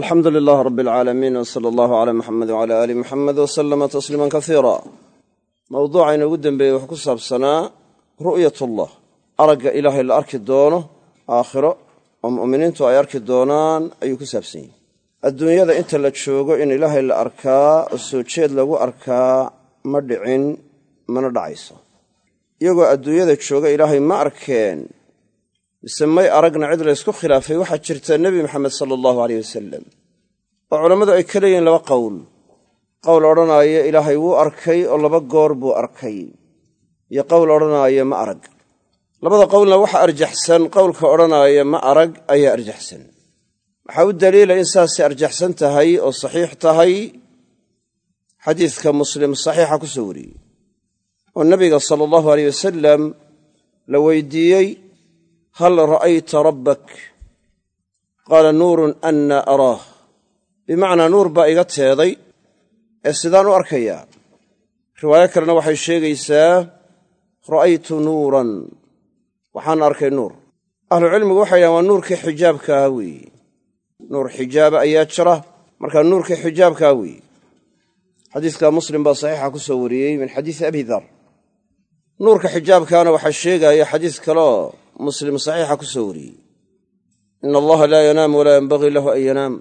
alxamdu lilaah rab alcaalamiin w sala allahu calaa muxamed wcala aali muxamed wasalama tasliima kasiira mowduuca inoogu dembeeyey wuxuu ku saabsanaa ru'yatullah. Aragga ilaahay la arki doono aakhiro oo mu'miniintu ay arki doonaan ayuu ku saabsan yahy adduunyada inta la joogo in ilaahay la arkaa oo soo jeed lagu arkaa ma dhicin mana dhacayso. Iyagoo adduunyada jooga ilaahay ma arkeen mise may aragna cid laysku khilaafay waxaa jirta nebi maxamed sala allahu aleyh wasalam oo culammadu ay ka leeyihiin laba qowl qowl odhanaaya ilaahay wuu arkay oo laba goor buu arkay. Iyo qowl odhanaaya ma arag. Labada qowlna waxa arjaxsan qowlka odhanaaya ma arag ayaa arjaxsan. Waxaa u daliila in saasay arjaxsan tahay oo saxiix tahay. Xadiidka muslim saxiixa ku soo wariyey. Oo nabiga sala allahu aleyh wasalam la weydiiyey hal ra'ayta rabbak qaala nuurun anna araah bimacnaa nuur baa iga teeday ee sidaan u arkayaa riwaayo kalena waxay sheegaysaa ra'aytu nuuran waxaan arkay nuur ahlucilmigu waxay dhahan waa nuurkii xijaabka aha weeye nuur xijaaba ayaa jira markaa nuurkii xijaabkaa weeye xadiiska muslim baa saxiixa ku soo wariyey min xadiisi abi dar nuurka xijaabkaana waxaa sheegaya xadiis kaleoo muslim saxiixa ku soo wariyey. Ina allaha laa yanaamu walaa yenbagii lahu an yanaam.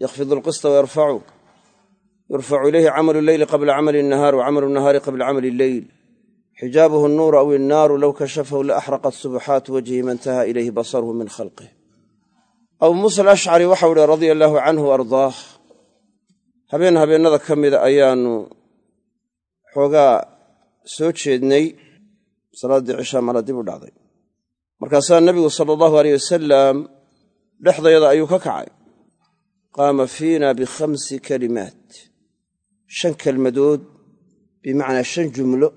Yakhfidu alqista wayarfacu yurfacu ilayhi camalu leyli qabla camali nahaar wa camalu qabla camali leyl xijaabuhu nuuru aw innaaru low kashafahu la axraqat subuxaat wajhi ma ilayhi basaruhu min khalqih abuu muusa alashcari waxau ihi radia allaahu canhu ardaah. Habeen habeennada ka mida ayaannu xoogaa soo jeednay. Salaaddii cishaa mala dib u dhacday markaasaa nebigu sala allahu aleyh wasalam dhexdayada ayuu ka kacay. Qaama fiina bikhamsi kalimaat. Shan kelmadood bimacnaa shan jumlo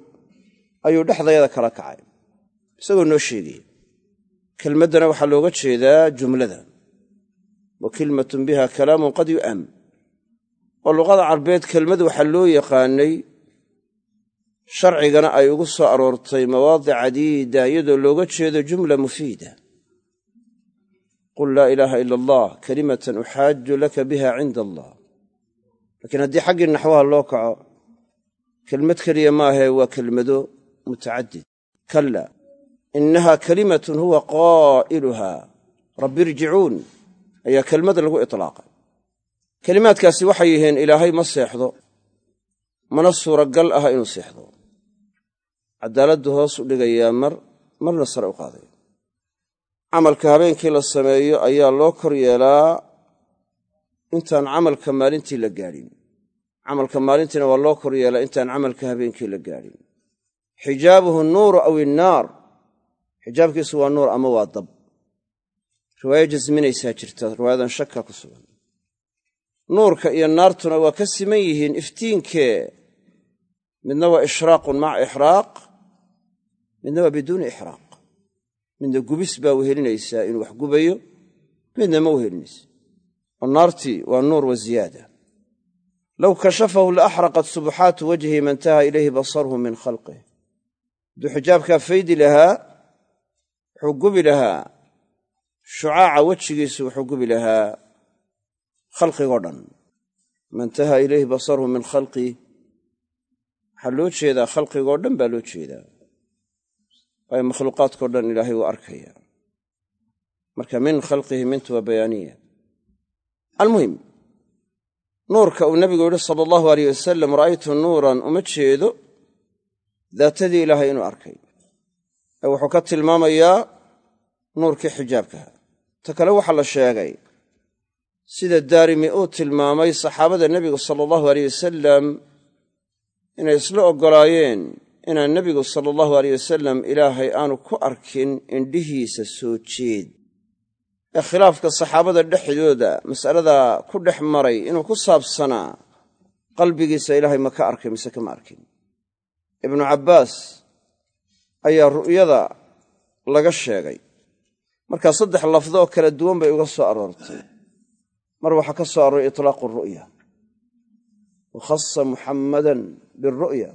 ayuu dhexdayada kala kacay. Isagoo noo sheegaya kelmaddana waxaa looga jeedaa jumlada. Wa kilmatun biha kalaamun qad yu'am. Oo luqada carbeed kelmad waxaa loo yaqaanay sharcigana ay ugu soo aroortay mawaadic cadiida iyadoo looga jeedo jumla mufiida. Qul laa ilaaha ila allah kalimatan uxaaju laka biha cinda allah. Laakiin haddii xaggii naxwaha loo kaco kelmad keliya maahae waa kelmado mutacadid. Kalla innaha kalimatun huwa qaa'iluha. Rabbi irjicuun ayaa kelmad lagu itlaaqay. Kelimaadkaasi waxay yihiin ilaahay ma seexdo mana suuragal ah inuu seexdo caddaaladdu hoos u dhigayaa mar marna sare u qaadaya camalka habeenkii la sameeyo ayaa loo kor yeelaa intaan camalka maalintii la gaadhin. Camalka maalintiina waa loo kor yeelaa intaan camalka habeenkii la gaadhin. Xijaabuhu nuuru aw innaar. Xijaabkiisu waa nuur ama waa dab. Riwaayo jasminaysaa jirta riwaayadan shaka ku sugan. Nuurka iyo naartuna waa ka siman yihiin iftiinkee. Midna waa ishraaqun maca ixraaq midna waa biduuni ixraaq. Midna gubis baa wehelinaysaa inuu wax gubayo midna ma wehelinaysa oo naartii waa nuur wa ziyaada. Low kashafahu la axraqat wajhi ma intaha ilayhi basaruhu min khalqih hadduu xijaabkaa faydi lahaa wuxuu gubi lahaa. Shucaaca wejigiisu wuxuu gubi lahaa. Khalqigoo dhan. Ma intaha ilayhi basaruhu min khalqih waxaa loo jeedaa khalqigoo dhan baa loo jeedaa waayo makhluuqaadkao dhan ilaahay wuu arkaya. Marka min khalqihi mintu waa bayaaniya almuhim nuurka uu nabigu yidhi sala allahu aleyh wasalam ra'aytu nuuran uma jeedo daatadii ilaahay inuu arkay. Ee wuxuu ka tilmaamayaa nuurkii xijaabkaha ta kale waxaa la sheegay sida daarimi uu tilmaamay saxaabada nebigu sala allahu aleyh wasalam inay isla oggolaayeen inaan nebigu sala allahu aleyh wasalam ilaahay aanu ku arkin indhihiisa soo jeed. Ee khilaafka saxaabada dhexdooda mas'aladaa ku dhex maray inuu ku saabsanaa qalbigiisa ilaahay ma ka arkay mise kama arkin. Ibnu cabbaas ayaa ru'yada laga sheegay. Markaa saddex lafdo oo kala duwan bay uga soo aroortay. Mar waxaa ka soo arooray itlaaqu ru'ya wa khasa muxammadan biru'ya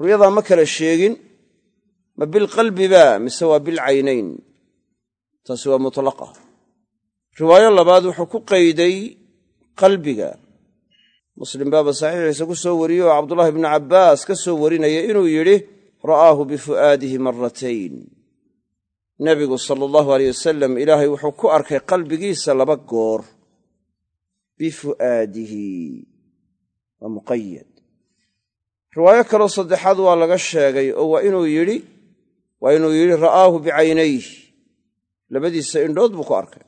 ru'yadaa ma kala sheegin ma bilqalbi ba mise waa bilcaynayn taasi waa mutlaqa. Riwaayo labaad wuxuu ku qayday qalbiga. Muslim baaba saxiixiisa ku soo wariyey oo cabdullahi bnu cabbaas ka soo warinaya inuu yidhi ra'aahu bifu'aadihi maratayn nebigu sala allahu aleyh wasalam ilaahay wuxuu ku arkay qalbigiisa laba goor. Bifu'aadihi waa muqayad riwaayo kaloo saddexaad waa laga sheegay oo waa inuu yidhi waa inuu yidhi ra'aahu bicaynayh labadiisa indhood buu ku arkay.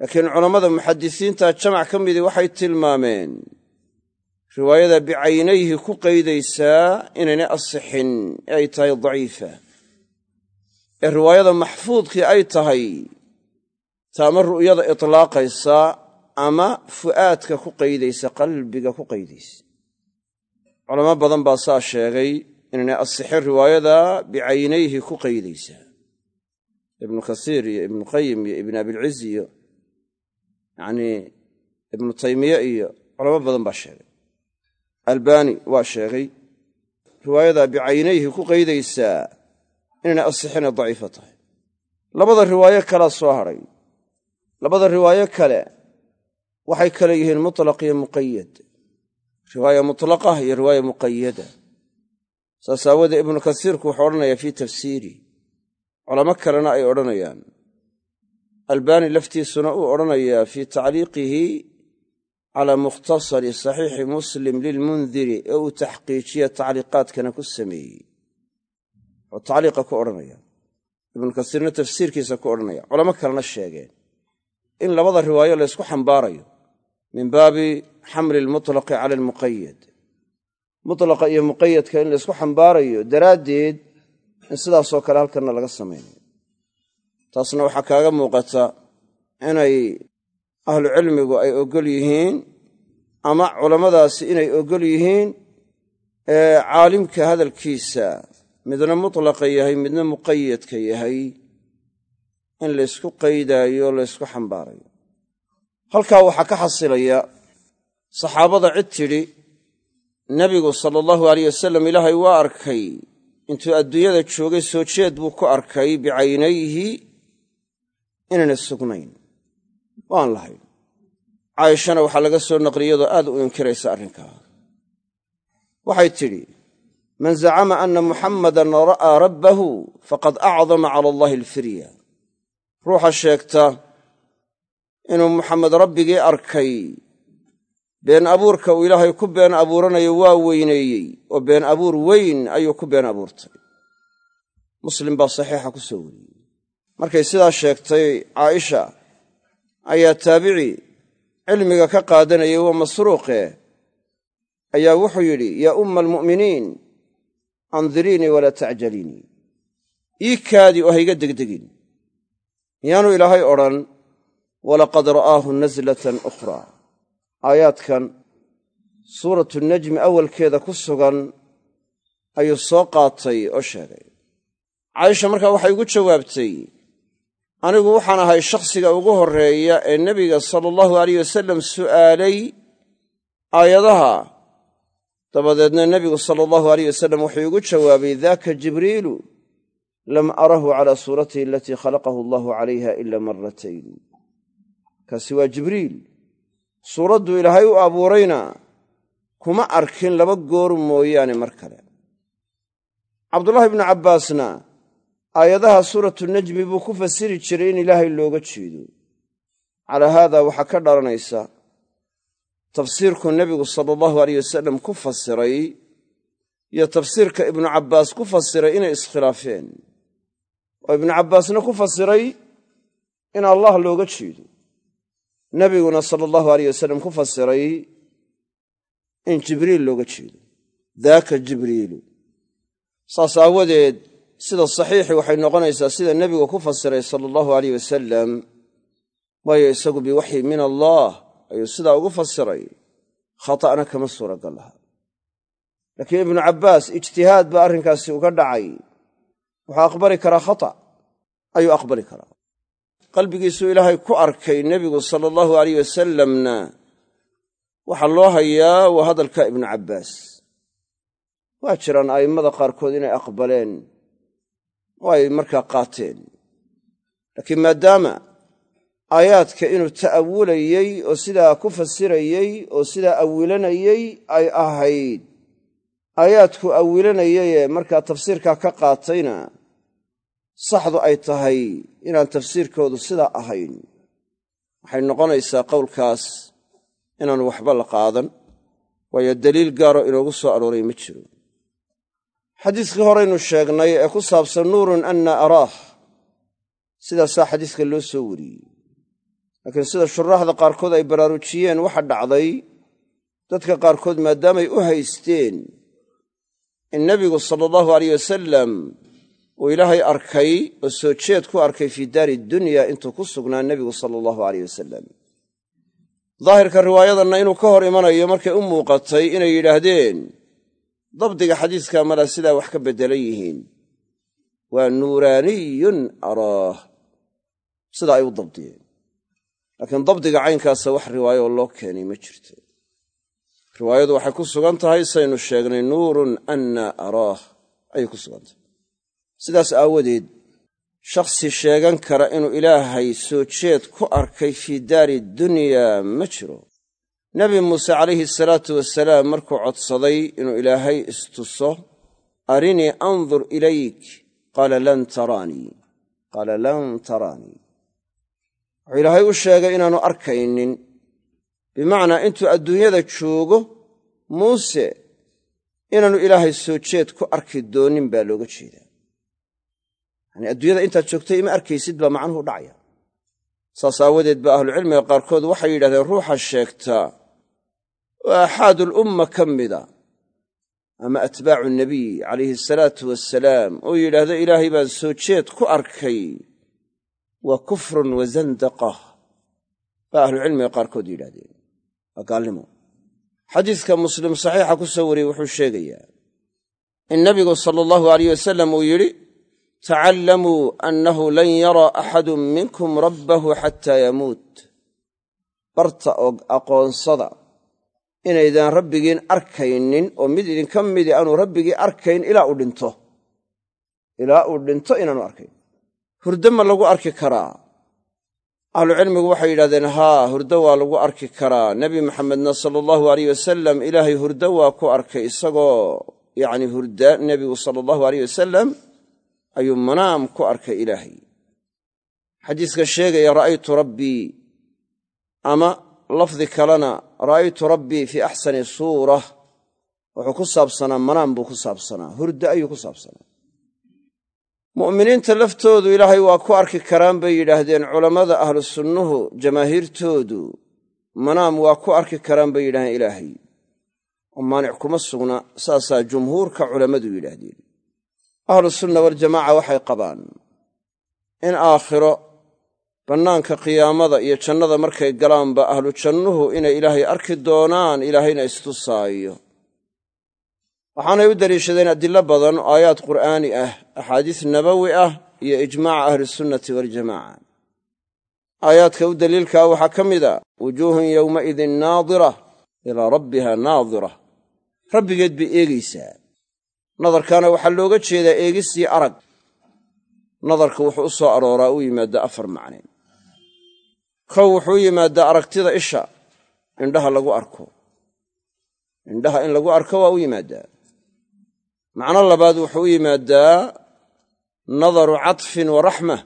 Laakiin culammada muxadisiinta jamac ka midii waxay tilmaameen riwaayada bicaynayhi ku qaydaysaa inaynay asixin ee ay tahay daciifa. Ee riwaayada maxfuudkii ay tahay taama ru'yada itlaaqaysa ama fu'aadka ku qaydaysa qalbiga ku qaydaysa culamo badan baa saa sheegay inaynay asixin riwaayada bicaynayhi ku qaydaysa. Ibnu kasiir iyo ibnu qayim iyo ibn abilciz iyo yacnii ibnu taymiye iyo culamo badan baa sheegay. Albani waa sheegay riwaayada bicaynayhi ku qaydaysaa inaynay asixine daciifo tahay. Labada riwaayo kalea soo hadhay labada riwaayo kale waxay kale yihiin mutlaq iyo muqayad riwaaya mutlaqah iyo riwaaya muqayada saas aawoodee ibnu kasiirku wuxuu odhanayaa fii tafsiiri. Culamo kalena ay odhanayaan. Albaani laftiisuna uu odhanayaa fii tacliiqihi calaa mukhtasari saxiixi muslim lilmundiri ee uu taxqiijiya tacliiqaadkana ku sameeyey. Oo tacliiqa ku odhanaya ibnu kasiirna tafsiirkiisa ku odhanaya culamo kalena sheegeen. In labada riwaayo laysku xambaarayo. Min baabi xamli almutlaqi cala almuqayad mutlaqa iyo muqayadka in laysku xambaarayo daraaddeed in sidaasoo kale halkanna laga samaynayo taasna waxaa kaaga muuqata inay ahlu cilmigu ay oggol yihiin ama culammadaasi inay oggol yihiin caalimka hadalkiisa midna mutlaqa yahay midna muqayadka yahay in laysku qaydaayo laysku xambaarayo. Halkaa waxaa ka xasilaya saxaabada cid tidhi nebigu sala allahu aleyh wasalam ilaahay waa arkay. Intuu adduunyada joogay soo jeed buu ku arkay bicaynayhi inayna sugnayn. Waan lahayn caayishana waxaa laga soo naqliyay iyadoo aad u inkiraysa arrinkaa waxay tidhi man zacama anna muxammadan ra'aa rabbahu faqad acdama cala allahi alfirya. Ruuxa sheegta inuu muxamed rabbigii arkay been abuurka uu ilaahay ku been abuuranayo waa weyneeyey oo been abuur weyn ayuu ku been abuurtay. Muslim baa saxiixa ku soo wariyey. Markay sidaa sheegtay caaisha ayaa taabici cilmiga ka qaadanayay waa masruuqe ayaa wuxuu yidhi yaa umma almu'miniin andiriinii walaa tacjaliinii ii kaadi oo hayga degdegin. Miyaanu ilaahay odhan walaqad ra'aahu naslatan ukhraa aayaadkan suuratu najmi awalkeeda ku sugan ayuu soo qaatay oo sheegay. Caaisha markaa waxay ugu jawaabtay anigu waxaan ahay shakhsiga ugu horreeya ee nebiga sala allahu alayh wasalam su'aalay aayadaha. Dabadeedna nebigu sala allahu alayh wasalam wuxuu igu jawaabay daaka jibriilu lam arahu calaa suuratihi alatii khalaqahu allahu calayha ila maratayn kaasi waa jibriil suuradduu ilaahay u abuurayna kuma arkin laba goor mooyaane mar kale. Cabdullaahi ibnu cabbaasna aayadaha suuratu najmi buu ku fasiri jiray in ilaahay looga jeedo. Calaa haada waxaa ka dhalanaysa tafsiirku nebigu sala allahu aleyh wasalam ku fasiray iyo tafsiirka ibnu cabbaas ku fasiray inay iskhilaafeen. Oo ibnu cabbaasna ku fasiray in allah looga jeedo nebiguna sala allahu aleyh wasalam ku fasiray in jibriil looga jeedo. Daaka jibriilu. Saas aawadeed sida saxiixi waxay noqonaysaa sida nebigu ku fasiray sala allahu aleyh wasalam waayo isagu biwaxyi min allah ayuu sidaa ugu fasiray. Khata'na kama suuragal laha laakiin ibnu cabbaas ijtihaad baa arrinkaasi uga dhacay. Wuxuu aqbali karaa khata' ayuu aqbali karaa qalbigiisuu ilaahay ku arkay nebigu sala allahu aleyh wasalamna waxaa loo hayaa waa hadalka ibnu cabbaas. Waa jiraan a'immada qaarkood inay aqbaleen oo ay markaa qaateen. Laakiin maadaama aayaadka inuu ta'awulayey oo sidaa ku fasirayey oo sidaa awilanayey ay ahayd aayaadku awilanayayee markaa tafsiirkaa ka qaatayna saxdu ay tahay inaan tafsiirkoodu sidaa ahayn. Waxay noqonaysaa qowlkaas inaan waxba la qaadan waayo daliil gaaro inoogu soo arooray ma jiro. Xadiiskii horeynu sheegnay ee ku saabsan nuurun anna araah sidaasaa xadiiska loo soo wariyey. Laakiin sida shuraaxda qaarkood ay baraarujiyeen waxa dhacday dadka qaarkood maadaamay u haysteen in nebigu sala allahu aleyh wasalam uu ilaahay arkay oo soo jeed ku arkay fii daari dunya intuu ku sugnaa nebigu sala allahu aleyh wasalam daahirka riwaayadanna inuu ka hor imanayo markay u muuqatay inay yidhaahdeen dabdiga xadiiska mala sidaa wax ka beddelan yihiin. Waa nuuraaniyun araah. Sidaa ay u dabdiyeen laakiin dabdiga caynkaasa wax riwaayo oo loo keenay ma jirto. Riwaayadu waxay ku sugan tahay saynu sheegnay nuurun anna araah. Ayay ku sugan tahay sidaas aawadeed shakhsi sheegan kara inuu ilaahay soo jeed ku arkay fii daari dunyaa ma jiro. Nebi muuse calayhi salaatu wasalaam markuu codsaday inuu ilaahay istuso arinii andur ilayk qaala lan taraanii qaala lan taraanii wuxuu ilaahay u sheegay inaannu arkaynin. Bimacnaa intuu adduunyada joogo muuse inaannu ilaahay soo jeed ku arki doonin baa looga jeedaa adduunyada intaad joogtay ima arkaysid baa macnuhu dhacaya. Saas aawadeed ba ahlucilmiga qaarkood waxay yidhahdeen ruuxa sheegtaa oo axaadulumma ka mida ama atbaacu nabiy calayhi asalaatu wasalaam oo yidhaahdo ilaahay baan soo jeed ku arkay waa kufrun wa zandaqah baa ahlucilmiga qaarkood yidhahdeen waa gaalnimo. Xadiiska muslim saxiixa ku soo wariyey wuxuu sheegayaa in nabigu sala allahu alayh wasalam uu yidhi tacallamuu annahu lan yara axadun minkum rabbahu xataa yamuut barta oo aqoonsada inaydaan rabbigiin arkaynin oo mid idinka midi aanu rabbigii arkayn ilaa uu dhinto ilaa uu dhinto inaanu arkayn hurdo ma lagu arki karaa ahlucilmigu waxay yidhahdeen haa hurdo waa lagu arki karaa nebi maxamedna sala allahu aleyh wasalam ilaahay hurdo waa ku arkay isagoo yacni hurda nebigu sala allahu aleyh wasalam ayuu manaam ku arkay ilaahay. Xadiiska sheegaya ra'aytu rabbii ama lafdi kalena ra'aytu rabbii fii axsani suurah wuxuu ku saabsanaa manaam buu ku saabsanaa hurdo ayuu ku saabsanaa. Mu'miniinta laftoodu ilaahay waa ku arki karaan bay yidhaahdeen culammada ahlu sunnuhu jamaahiirtoodu manaam waa ku arki karaan bay yidhahdeen ilaahay. Oo maanic kuma sugna saasaa jumhuurka culammadu yidhaahdeen ahlu sunna waljamaaca waxay qabaan in aakhiro bannaanka qiyaamada iyo jannada markay galaanba ahlu jannuhu inay ilaahay arki doonaan ilaahayna istusaayo waxaanay u deliishadeen adilo badan oo aayaad qur'aani ah axaadiis nabawi ah iyo ijmaaca ahlisunnati waljamaaca. Aayaadka u daliilkaa waxaa ka mid a wujuuhun yowmaidin naadira ilaa rabbiha naadira. Rabbigeed bay eegaysaa nadarkaana waxaa looga jeedaa eegisii arag. Nadarka wuxuu u soo arooraa u yimaaddaa afar macne kow wuxuu u yimaaddaa aragtida isha indhaha lagu arko. Indhaha in lagu arko waa u yimaaddaa. Macno labaad wuxuu u yimaaddaa nadaru catfin wa raxma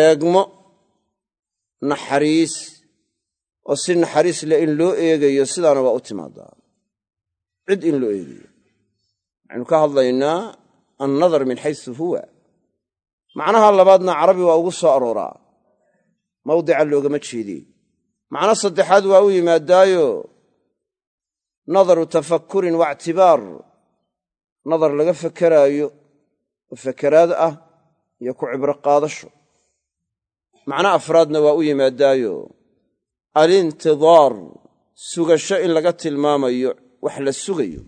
eegmo naxariis. Oo si naxariis leh in loo eegayo sidaana waa u timaadaa. Cid in loo eegayo waxaynu ka hadlaynaa annadar min xaysu huwa. Macnaha labaadna carabi waa ugu soo arooraa. Mawdica loogama jeedey macno saddexaad waa u yimaadaayo nadaru tafakkurin wa ictibaar. Nadar laga fakeraayo oo fakeraad ah iyo ku cibro qaadasho. Macno afraadna waa u yimaadaayo alintidaar sugasho in laga tilmaamayo wax la sugayo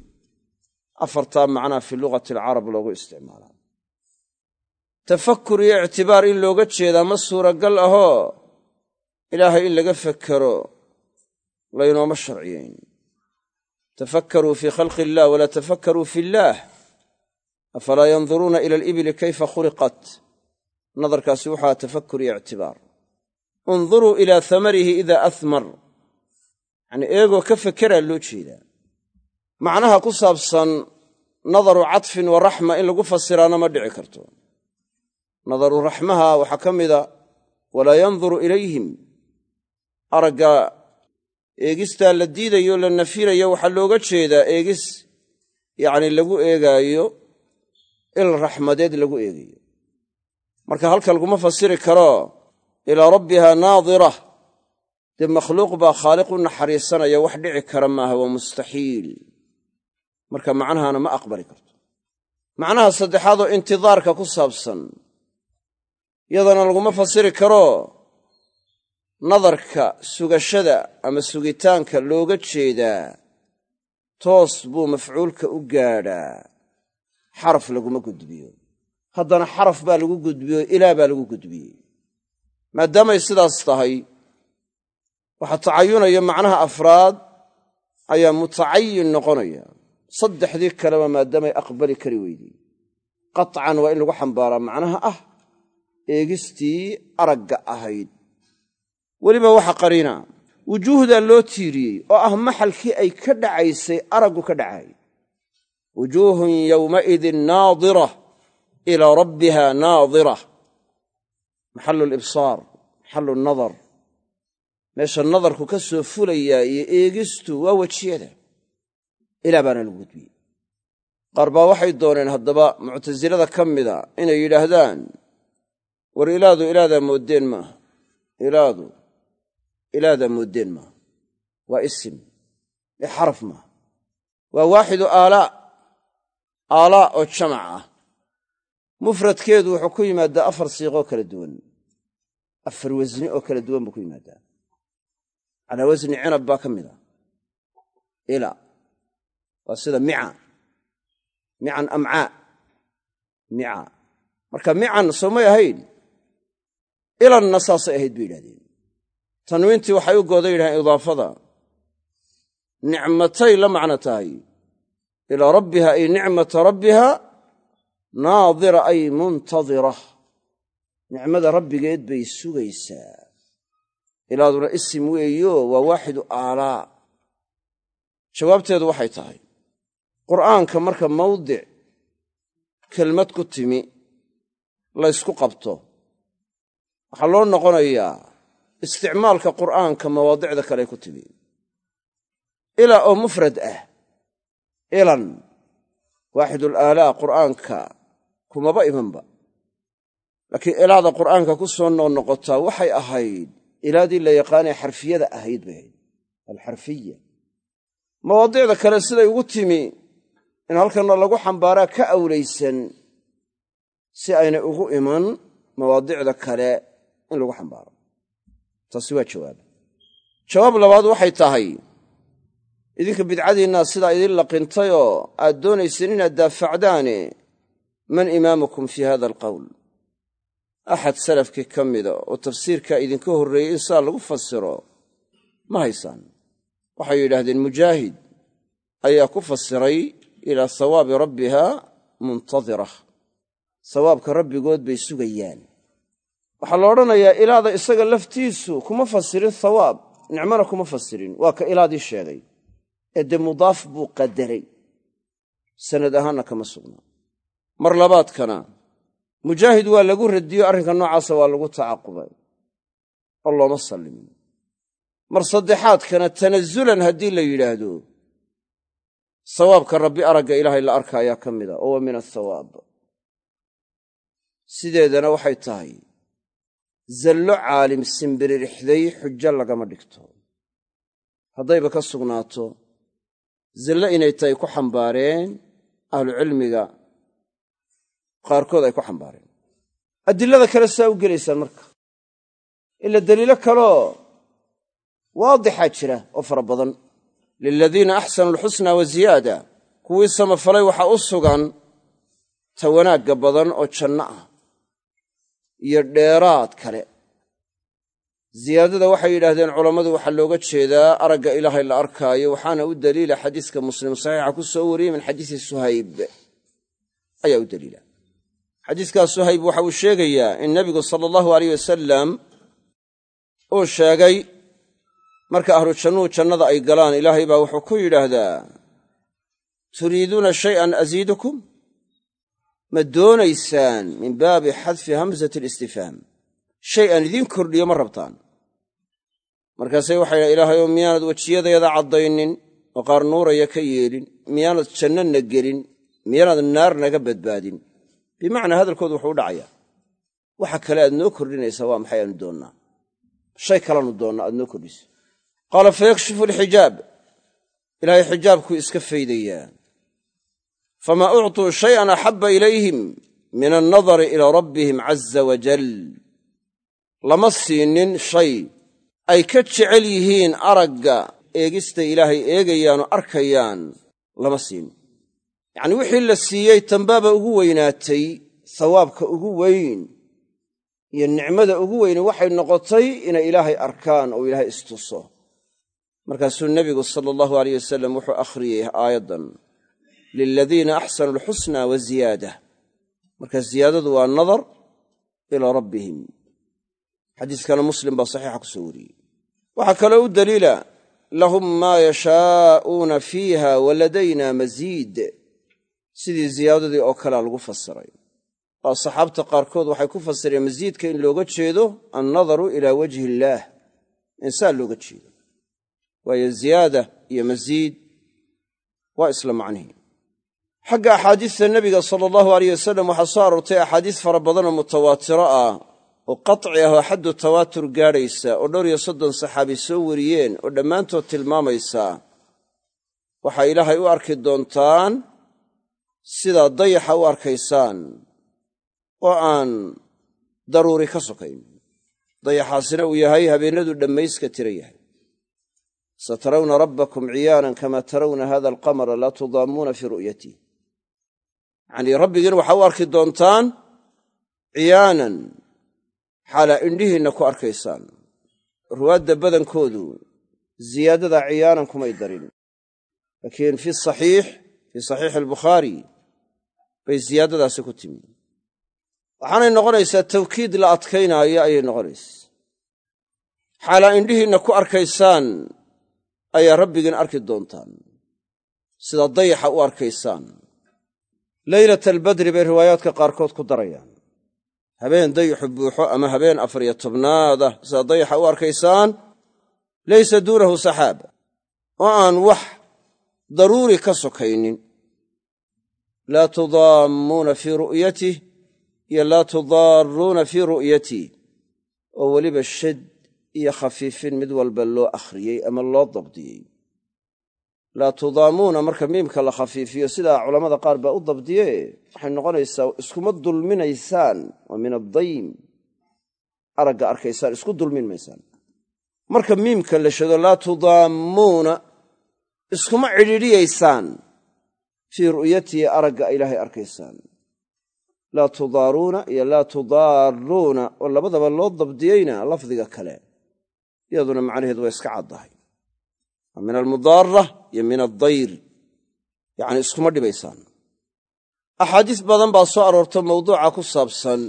afartaa macnaa fii lugati alcarab loogu isticmaalaa. Tafakur iyo ictibaar in looga jeedaa ma suuragal ahoo ilaahay in laga fakero laynooma sharciyayn tafakkaruu fii khalqi illah walaa tafakkaruu fi illaah. Afalaa yanduruuna ila alibili kayfa khuliqat? Nadarkaasi waxaa tafakur iyo ictibaar. Unduruu ilaa hamarihi idaa ahmar yacnii eegoo ka fekeraa loo jeedaa macnaha ku saabsan nadaru cadfin wa raxma in lagu fasiraana ma dhici karto. Nadaru raxmaha waxaa ka mida walaa yanduru ilayhim. Aragga eegistaa la diidayo la nafirayo waxaa looga jeedaa eegis yacni lagu eegaayo il raxmadeed lagu eegayo. Marka halka laguma fasiri karo ilaa rabbiha naadira. Dee makhluuq baa khaaliq u naxariisanaya wax dhici kara maaha waa mustaxiil marka macnahana ma aqbali karto. Macnaha saddexaadoo intidaarka ku saabsan yadana laguma fasiri karo nadarka sugashada ama sugitaanka looga jeedaa toos buu mafcuulka u gaadhaa. Xaraf laguma gudbiyo. Haddana xaraf baa lagu gudbiyo ilaa baa lagu gudbiyey. Maadaamay sidaas tahay waxaa tacayunaya macnaha afraad ayaa mutacayin noqonaya saddexdii kaleba maadaamay aqbali kari weydey qatcan waa in lagu xambaaraa macnaha ah eegistii aragga ahayd. Weliba waxa qariina wujuuhdaa loo tiiriyey oo ah maxalkii ay ka dhacaysay araggu ka dhacay. Wujuuhun yowmaidin naadira ilaa rabbiha naadira. Maxalu libsaar maxalu nadar. Meesha nadarku ka soo fulayaa iyo eegistu waa wejiyada ilaa baana lagu gudbiyey qaar baa waxay dooneen haddaba muctasilada ka mida inay yidhaahdaan war ilaadu ilaadaa mooddeen maaha. Ilaadu ilaadaa mooddeen maaha. Waa isim ee xaraf maaha. Waa waaxidu aalaa aalaa oo jamac ah. Mufradkeedu wuxuu ku yimaadaa afar siiqoo kala duwan. Afar wasni oo kala duwan buu ku yimaadaa. Calaa wasni cinab baa ka mid a ila waa sida mica. Mican amcaa mica. Marka mican soomay ahayn ilanna saasay ahayd bay yidhahdeen tanwiintii waxay u gooda yidhahdeen idaafada. Nicmatay la macno tahay. Ilaa rabbiha ay nicmata rabbiha naadira ay muntadira. Nicmada rabbigeed bay sugaysaa. Ilaaduna isim weeyo waa waaxidu aalaa. Jawaabteedu waxay tahay qur'aanka marka mawdic kelmad ku timi laysku qabto waxaa loo noqonayaa isticmaalka qur'aanka mawaadicda kale ku timi. Ilaa oo mufrad ah ilan waaxidul aalaa qur'aanka kumaba imanba. Laakiin ilaada qur'aanka ku soo noqnoqotaa waxay ahayd ilaadii la yaqaanee xarfiyada ahayd bay ahayd. Alxarfiya mawaadicda kale siday ugu timi in halkanna lagu xambaaraa ka awlaysan si aynay ugu iman mawaadicda kale in lagu xambaaro. Taasi waa jawaab. Jawaab labaad waxay tahay idinka bidcadiinnaa sidaa idin laqintayoo aad doonayseen inaad daafacdaane man imaamukum fii hada alqowl axad salafkii ka mida oo tafsiirkaa idinka horreeyey in saa lagu fasiro ma haysaan. Waxay yidhaahdeen mujaahid ayaa ku fasiray ilaa sawaabi rabbiha muntadira. Sawaabka rabbigood bay sugayaan. Waxaa la odhanayaa ilaada isaga laftiisu kuma fasirin thawaab nicmana kuma fasirin. Waa ka ilaadii sheegay. Ee dee mudaaf buu qadaray. Sanad ahaanna kama sugnaa mar labaadkana mujaahid waa lagu radiyo arrinka noocaasa waa lagu tacaqubay. Oo looma sallimin mar saddexaadkana tanasulan haddii la yidhaahdo sawaabka rabbi aragga ilaahay la arka ayaa ka mid a oo wa min athawaab sideedana waxay tahay zallo caalim simbiririxday xujo lagama dhigto. Haddayba ka sugnaato zallo inay tahay ku xambaareen ahlucilmiga qaarkood ay ku xambaareen. Adilada kale saa u gelaysaan marka. Ila daliilo kaloo waadixaa jira oo fara badan liladiina axsanu alxusnaa wa ziyaada kuwii samafalay waxaa u sugan ta wanaagga badan oo janno ah iyo dheeraad kale. Ziyaadada waxay yidhaahdeen culammadu waxaa looga jeedaa aragga ilaahay la arkaayo waxaana u daliila xadiiska muslim saxiixa ku soo wariyey min xadiisi suhayb. Ayaa u daliila. Xadiiskaa suhayb waxa uu sheegayaa in nebigu sala allahu aleyh wasalam uu sheegay marka ahlu jannuhu jannada ay galaan ilaahay baa wuxuu ku yidhaahdaa turiiduuna shay'an asiidukum ma doonaysaan min baabi xadfi hamsati alistifhaam shay aan idiin kordhiyo ma rabtaan. Markaasay waxay dhaha ilaahayow miyaanad wejiyadayada caddaynin oo qaar nuuraya ka yeelin miyaanad jannana gelin miyaanad naar naga badbaadin. Bimacnaa hadalkoodu wuxuu u dhacayaa waxa kale aad noo kordhinaysaa waa maxay aanu doonnaa? Shay kalanu doonnaa aad noo kordhisa qaala fayakshifu alxijaab ilaahay xijaabkuu iska faydayaa. Famaa uctuu shay'an axabba ilayhim min annadari ilaa rabbihim caza wajal lama siinin shay. Ay ka jecel yihiin aragga eegistay ilaahay eegayaanoo arkayaan. Lama siinin yacnii wixii la siiyey tanbaaba ugu weynaatay sawaabka ugu weyn iyo nicmada ugu weyne waxay noqotay inay ilaahay arkaan oo ilaahay istuso markaasuu nebigu sala allahu aleyh wasalam wuxuu akhriyey aayaddan liladiina axsanu alxusna wa ziyaada. Marka ziyaadadu waa nadar ilaa rabbihim. Xadiiskana muslim baa saxiixa ku soo wariyey. Waxaa kaloo u daliila lahum maa yashaa'uuna fiiha waladayna masiid sidii ziyaadadii oo kalea lagu fasiray. Oo saxaabta qaarkood waxay ku fasireen masiidka in looga jeedo annadaru ilaa wajhi illaah insaan looga jeedo waayo ziyaada iyo masiid waa isla macnihi. Xagga axaadiista nebiga sala allahu aleyh wasalam waxaa soo aroortay axaadiis fara badanoo mutawaatiro ah oo qaci ah oo xaddu tawaatur gaadhaysa oo dhowr iyo soddon saxaabi soo wariyeen oo dhammaantood tilmaamaysa. Waxaa ilaahay u arki doontaan sidaa dayaxa u arkaysaan oo aan daruuri ka sokayn dayaxaasina uu yahay habeennadu dhammayska tira yahay satarawna rabbakum ciyaanan kama tarawna hada alqamara laa tudaamuuna fii ru'yatih yacnii rabbigiina waxaa u arki doontaan ciyaanan xaalaa indhihiinna ku arkaysaan ruwaadda badankoodu ziyaadada ciyaanan kumay darin laakiin fi saxiix fii saxiixi albukhaari bay ziyaadadaasi ku timi waxaanay noqonaysaa tawkiid la adkaynaayo ayay noqonaysa xaalaa indhihiinna ku arkaysaan ayaa rabbigiin arki doontaan. Sida dayaxa u arkaysaan. Leylata albadri bay riwaayaadka qaarkood ku darayaan. Habeen dayaxu buuxo ama habeen afariyo tobnaada sida dayaxa u arkaysaan laysa duunahu saxaab oo aan wax daruuri ka sokaynin. Laa tudaammuuna fii ru'yatih iyo laa tudaaruuna fii ru'yatii oo weliba shad iyo khafiifin mid walba loo akhriyey ama loo dabdiyey. Laa tudaamuuna marka miimka la khafiifiyo sidaa culammada qaar baa u dabdiye waxay noqonaysaa iskuma dulminaysaan waa min addaym aragga arkaysaan isku dulmin maysaan marka miimka la shado laa tudaammuuna iskuma cidhiidhiyaysaan fii ru'yatii aragga ilaahay arkaysaan. Laa tudaaruuna iyo laa tudaaruuna oo labadaba loo dabdiyeyna lafdiga kale iyaduna macnaheedu waa iska caddahay. Min almudaara iyo min addayr yacni iskuma dhibaysaan. Axaadiis badan baa soo aroorta mawduuca ku saabsan.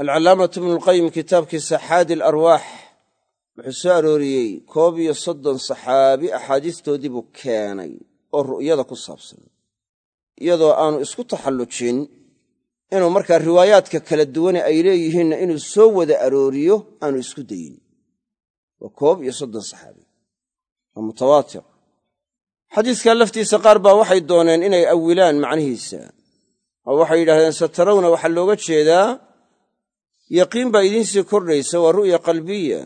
Alcallaamatu ibnulqayim kitaabkiisa xaadi alarwaax. Wuxuu soo arooriyey koob iyo soddon saxaabi axaadiistoodii buu keenay oo ru'yada ku saabsan. Iyadoo aanu isku taxallujin inuu markaa riwaayaadka kala duwane ay leeyihiinna inuu soo wada arooriyo aanu isku dayin waa koob iyo soddon saxaabi. Waa mutawaatir. Xadiiskaa laftiisa qaar baa waxay dooneen inay awilaan macnihiisa. Oo waxay yidhahdeen satarawna waxaa looga jeedaa yaqiin baa idiinsii kordhaysa waa ru'ya qalbiya.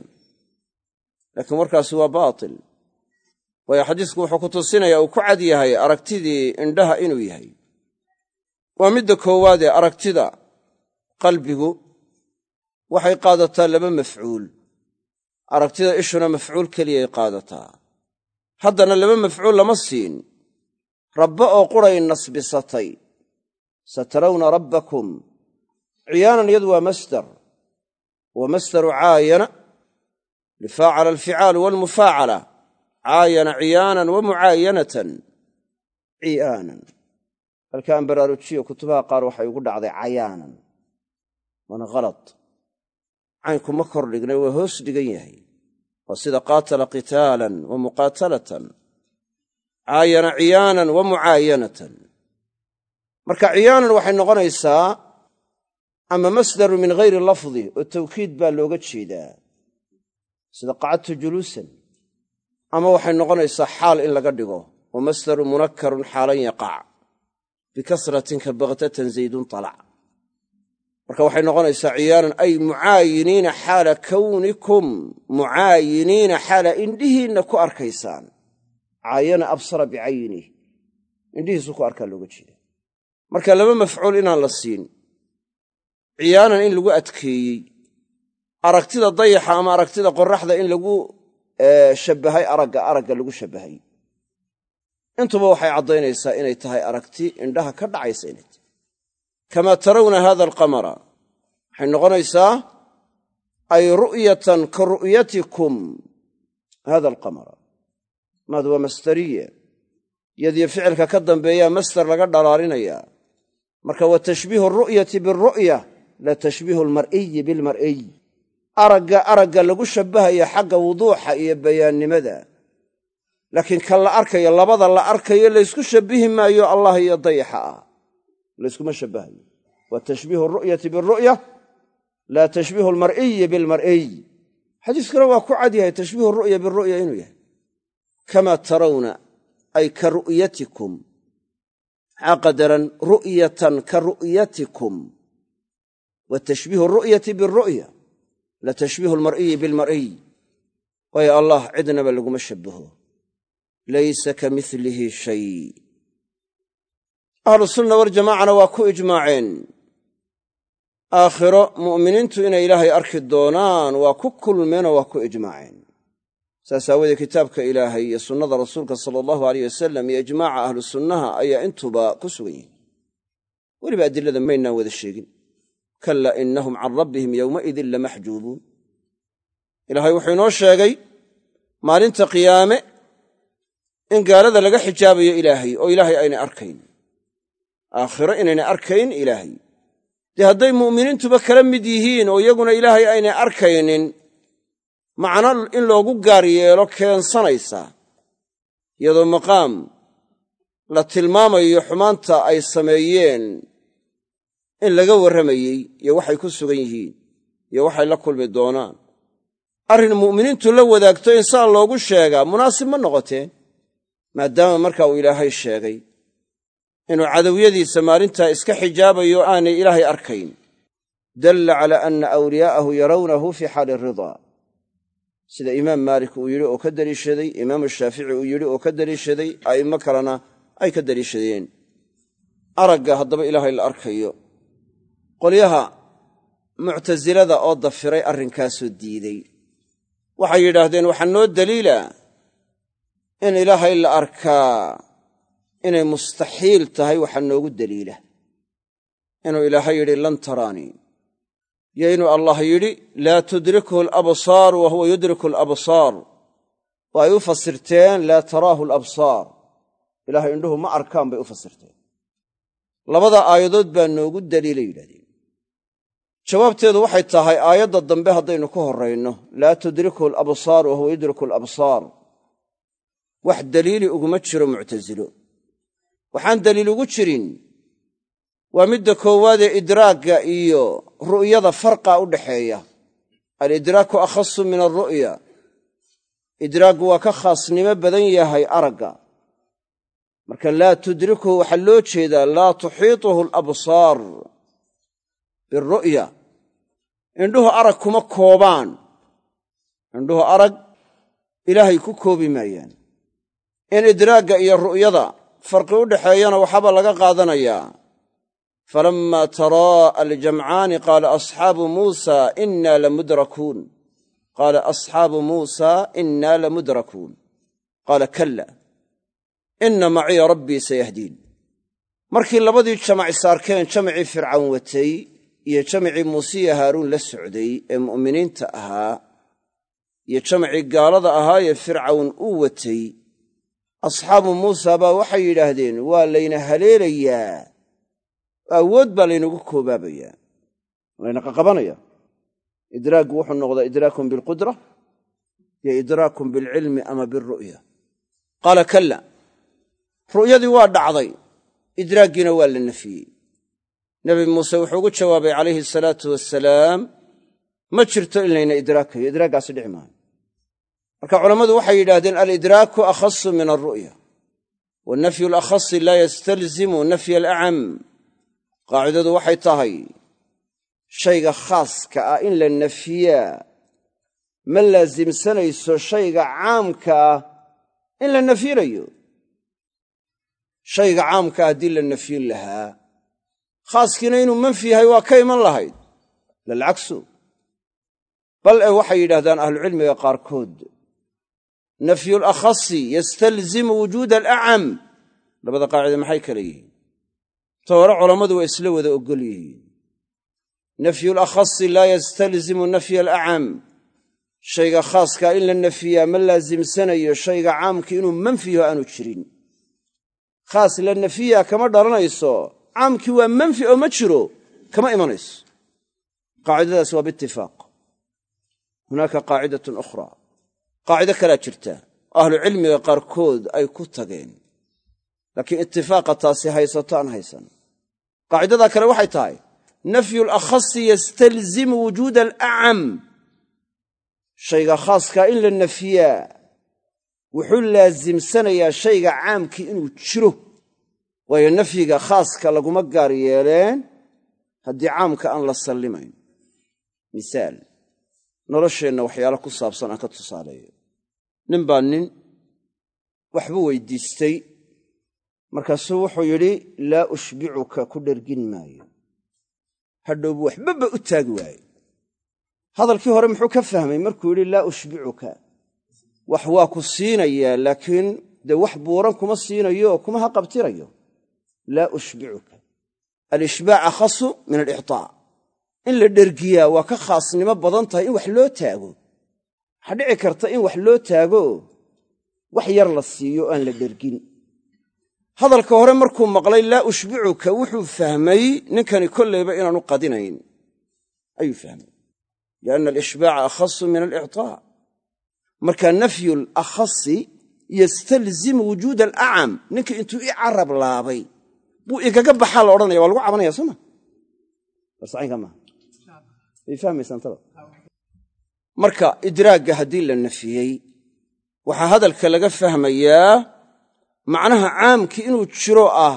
Laakiin warkaasi waa baatil. Waayo xadiisku wuxuu ku tusinayaa uu ku cad yahay aragtidii indhaha inuu yahay. Waa midda koowaadee aragtida qalbigu. Waxay qaadataa laba mafcuul aragtida ishuna mafcuul keliyay qaadataa haddana laba mafcuul lama siin. Rabbe oo quray nasbisatay. Satarawna rabbakum. Ciyaanan iyadu waa masdar. Wa masdaru caayana lifaacala alficaalu waalmufaacala caayana ciyaanan wa mucaayanatan. Ciyaanan. Halka aan baraarujiyo kutubaha qaar waxay ugu dhacday cayaanan. Waana halad caynku ma kor dhignay waa hoos dhigan yahay. Waa sida qaatala qitaalan wa muqaatalatan caayana ciyaanan wa mucaayanatan. Marka ciyaanan waxay noqonaysaa ama masdaru min hayri lafdi oo tawkiid baa looga jeedaa. Sida qacadtu juluusan ama waxay noqonaysaa xaal in laga dhigo wa masdaru munakkarun xaalan yaqac bikasratin ka bakhtatan zaydun talac marka waxay noqonaysaa ciyaanan ay mucaayiniina xaala kawnikum mucaayiniina xaala indhihiinna ku arkaysaan. Caayana absara bicaynih indhihiisu ku arkaa looga jeeda marka laba mafcuul inaan la siin. Ciyaanan in lagu adkeeyey aragtida dayaxa ama aragtida qoraxda in lagu shabbahay aragga aragga lagu shabbahay. Intuba waxay caddaynaysaa inay tahay aragti indhaha ka dhacaysa inay kamaa tarawna hada alqamara waxay noqonaysaa ay ru'yatan ka ru'yatikum hada alqamara maad waa masdariya yadiyo ficilka ka dambeeyaa masdar laga dhalaalinayaa marka wa tashbiihu aru'yati biru'ya la tashbiihu almar'iyi bilmar'iy aragga aragga lagu shabbahaya xagga wuduuxa iyo bayaannimada laakiin kan la arkayo labada la arkayo laysku shabbihi maayo allah iyo dayaxa ah layskuma shabbahayo wa tashbiihu aru'yati biru'ya laa tashbiihu almar'iyi bilmar'iy xadiiskuna waa ku cad yahay tashbiihu ru'ya biru'ya inuu yahay kamaa tarawna ay ka ru'yatikum maxaa ru'yatan ka ru'yatikum wa tashbiihu aru'yati biru'ya la tashbiihu almar'iyi bilmar'iy waayo allah cidnaba laguma shabbaho laysa ka milihi shay ahlusunna waljamaacana waa ku ijmaaceen. Aakhiro mu'miniintu inay ilaahay arki doonaan waa ku kulmeenoo waa ku ijmaaceen. Saas aawoodee kitaabka ilaahay iyo sunnada rasuulka sala allahu aleyh wasalam iyo ijmaaca ahlu sunnaha ayaa intuba ku sugan yihiin weliba adilada maynaan wada sheegin. Kalla innahum can rabbihim yowmaidin lamaxjuubuun. Ilaahay wuxuu inoo sheegay maalinta qiyaame in gaalada laga xijaabayo ilaahay oo ilaahay aynay arkayn aakhiro inaynay arkayn ilaahay. Dee hadday mu'miniintuba kala mid yihiin oo iyaguna ilaahay aynay arkaynin macno in loogu gaar yeelo keensanaysaa iyadoo maqaam la tilmaamayo xumaanta ay sameeyeen in laga warramayey iyo waxay ku sugan yihiin iyo waxay la kulmi doonaan. Arrin mu'miniintu la wadaagto insaan loogu sheegaa munaasib ma noqoteen maadaama marka uu ilaahay sheegay inuu cadowyadiisa maalintaa iska xijaabayo aanay ilaahay arkayn. Dalla calaa anna awliyaa'ahu yarawnahu fii xaali ridaa sida imaam maalik uu yidhi oo ka deliishaday imaamu shaafici uu yidhi oo ka deliishaday a'immo kalena ay ka deliishadeen aragga haddaba ilaahay la arkayo. Qolyaha muctasilada oo dafiray arrinkaasoo diiday waxay yidhaahdeen waxaa noo daliila in ilaahay la arkaa inay mustaxiil tahay waxaa noogu deliila inuu ilaahay yidhi lan taraanii yo inuu allah yidhi laa tudrikhu alabsaaru wa huwa yudriku alabsaar oo ay u fasirteen laa taraahu alabsaar ilaahay indhuhu ma arkaan bay u fasirteen. Labada aayadood baa noogu daliilay yidhahdeen jawaabteedu waxay tahay aayadda dambe haddaynu ku horrayno laa tudrikhu alabsaar wa huwa yudriku alabsaar wax daliili uguma jiro muctasilo waxaan daliil ugu jirin waa midda koowaadee idraagga iyo ru'yada farqa u dhaxeeya. Alidraaku akhasu min alru'ya idraaggu waa ka khaasnimo badan yahay aragga. Marka laa tudrikuhu waxaa loo jeedaa laa tuxiituhu alabsaar biru'ya. Indhuhu arag kuma koobaan. Indhuhu arag ilaahay ku koobi maayaan. In idraagga iyo ru'yada farqi u dhaxeeyana waxaaba laga qaadanayaa falamma taraa'a aljamcaani qaala asxaabu muusa inna lamudrakuun qaala asxaabu muusa inna lamudrakuun qaala kalla inna maciya rabbii sayahdiin. Markii labadii jamac is arkeen jamacii fircawn watay iyo jamacii muusiya haaruun la socday ee mu'miniinta ahaa iyo jamacii gaalada ahaa ee fircawn uu watay asxaabu muusa baa waxay yidhaahdeen waa layna haleelayaa. Awood baa laynagu koobaabayaa layna qaqabanaya idraaggu wuxuu noqdaa idraakun bilqudra iyo idraakun bilcilmi ama bilru'ya qaala kalla ru'yadii waa dhacday. Idraaggiina waa la nafiyey. Nebi muuse wuxuu ugu jawaabay calayhi asalaatu wasalaam ma jirto in layna idraakayo idraaggaasi dhici maayo marka culammadu waxay yidhaahdeen alidraaku akhasu min alru'ya wa nafyu alakhasi laa yastalzimu nafya alacam qaacidadu waxay tahay shayga khaaska ah in la nafiyaa ma laasimsanayso shayga caamka ah in la nafyinayo. Shayga caamka ah haddii la nafyin lahaa khaaskiina inuu manfi yahay waa ka iman lahayd. Lalcagsu bal e waxay yidhahdaan ahlucilmiga qaarkood nafyu alakhasi yastalzimu wujuuda alacam labada qaacida maxay kale yihiin? Ta hore culammadu waa isla wada oggol yihiin. Nafyu alakhasi laa yastalzimu nafya alacam shayga khaaskaa in la nafiyaa ma laasimsanayo shayga caamka inuu manfiyaho aanu jirin. Khaas la nafiyaa kama dhalanayso caamkii waa manfi oo ma jiro kama imanayso. Qaacidadaas waa biitifaaq hunaaka qaacidatun ukhraa qaacido kalaa jirta. Ahlucilmiga qaarkood ay ku tageen. Laakiin itifaaqa taasi haysato aan haysan. Qaacidadaa kale waxay tahay nafyu alakhasi yastalzimu wujuuda alacam shayga khaaskaa in la nafiyaa wuxuu laasimsanayaa shayga caamkii inuu jiro. Waayo nafyiga khaaska laguma gaar yeeleen haddii caamka aan la sallimayn. Misaal nolosheenna waxyaalo ku saabsan aan ka tusaaleeyo nin baa nin waxbuu weydiistay. Markaasuu wuxuu yidhi laa ushbicuka ku dhergin maayo. Hadhowbu waxbaba u taagi waaye hadalkii hore muxuu ka fahmay markuu yidhi laa ushbicuka. Wax waa ku siinayaa laakiin dee wax buuran kuma siinayo oo kuma ha qabtirayo. Laa ushbicuka. Alishbaac akhasu min alictaa in la dhergiyaa waa ka khaasnimo badan tahay in wax loo taago waxaa dhici karta in wax loo taago wax yar la siiyo o aan la dhergin. Hadalka hore markuu maqlay laa ushbicuka wuxuu fahmay ninkani kollayba inaanu qadinayn. Ayuu fahmay. Lianna alishbaaca akhasu min alictaa. Marka nafyu lakhasi yastalzimu wujuuda alacam ninkii intuu i carab laabay buu igaga baxaa la odhanaya waa lagu cabanaya sooma barsacaynka maaha way marka idraagga haddii la nafiyey waxaa hadalka laga fahmayaa macnaha caamkii inuu jiro ah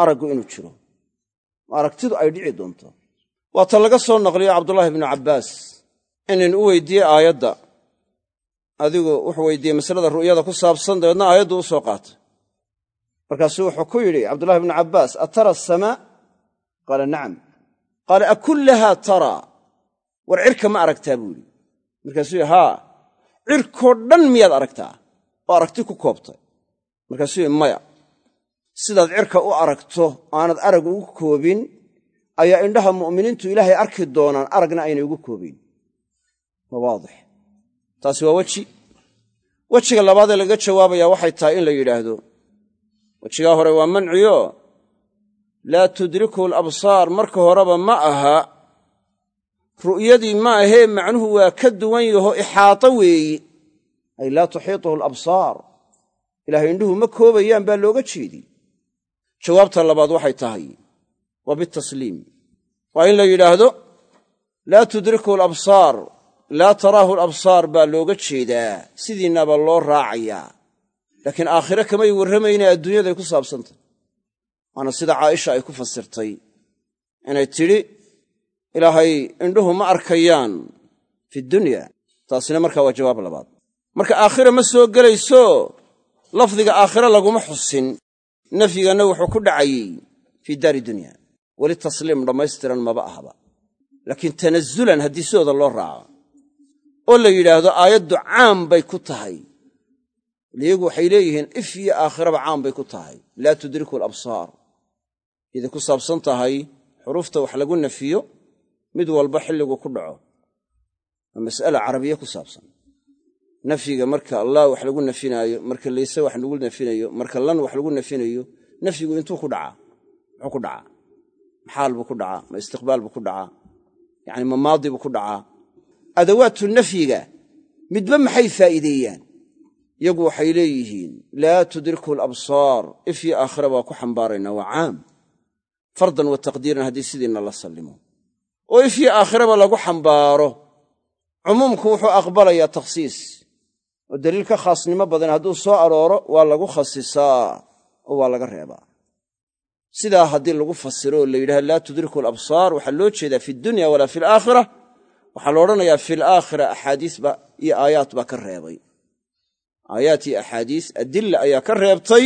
araggu inuu jiro. Aragtidu ay dhici doonto. Waata laga soo naqliyo cabdullaahi bnu cabbaas inin u weydiiyey aayadda. Adigu wuxuu weydiiyey masalada ru'yada ku saabsan dabeedna aayaddu u soo qaatay. Markaasuu wuxuu ku yidhi cabdullahi bnu cabbaas atara asamaa qaala nacam. Qaala akullahaa taraa war cirka ma aragtaa buu yidhi markaasuu haa cirkoo dhan miyaad aragtaa? Oo aragti ku koobtay. Markaasuu maya sidaad cirka u aragto aanad arag ugu koobin ayaa indhaha mu'miniintu ilaahay arki doonaan aragna aynay ugu koobin. Waa waadix. Taasi waa weji. Wejiga labaadee laga jawaabayaa waxay tahay in la yidhaahdo wejigaa hore waa manciyo laa tudrikuhu alabsaar marka horeba ma aha ru'yadii ma ahee macnuhu waa ka duwan yaho ixaato weeyi. Ay laa tuxiituhu alabsaar. Ilahay indhuhu ma koobayaan baa looga jeedi jawaabta labaad waxay tahay waa bitasliim. Waa in la yidhaahdo laa tudrikuhu alabsaar laa taraahu alabsaar baa looga jeedaa. Sidiinaba loo raacayaa. Laakiin aakhire kamay warramayne adduunyaday ku saabsantay waana sida caaisha ay ku fasirtay inay tidhi ilaahay indhuhu ma arkayaan fi dunya. Taasina markaa waa jawaab labaad. Marka aakhira ma soo gelayso lafdiga aakhire laguma xusin. Nafyiganna wuxuu ku dhacayey fii daari dunya. Weli tasliim dhammaystiran maba ahba laakiin tanazulan haddii sidooda loo raaco. Oo la yidhaahdo aayaddu caam bay ku tahay. Iyagu waxay leeyihiin if iyo aakhiraba caam bay ku tahay. Laa tudriku alabsaar iday ku saabsan tahay xuruufta wax lagu nafiyo mid walba xilligu ku dhaco. Waa mas'ala carabiya ku saabsan. Nafyiga marka allah wax lagu nafinaayo marka layse wax lagu nafinayo marka lan wax lagu nafinayo nafyigu intuu ku dhacaa muxuu ku dhacaa maxaal buu ku dhacaa ma istiqbaal buu ku dhacaa yacni ma maadi buu ku dhacaa adawaatu nafyiga midba maxay faa'iideeyaan? Iyagu waxay leeyihiin laa tudriku alabsaar ifyo aakhira waa ku xambaaraynaa waa caam. Fardan wa taqdiiran haddii sidiinna la sallimo oo ifyo aakhiraba lagu xambaaro. Cumuumku wuxuu aqbalayaa takhsiis. Oo daliil ka khaasnimo badan. Hadduu soo arooro waa lagu khasisaa oo waa laga reebaa. Sidaa haddii lagu fasiro oo la yidhaha laa tudriku alabsaar waxaa loo jeedaa fi dunya walaa fi alaakhira. Waxaa la odhanayaa fi alaakhira axaadiisba iyo aayaat baa ka reebay. Aayaat iyo axaadiis adilla ayaa ka reebtay